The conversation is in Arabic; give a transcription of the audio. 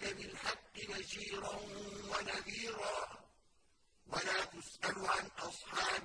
جاءك بالحق بشيرا ونذيرا. ولا تسأل عن أصحاب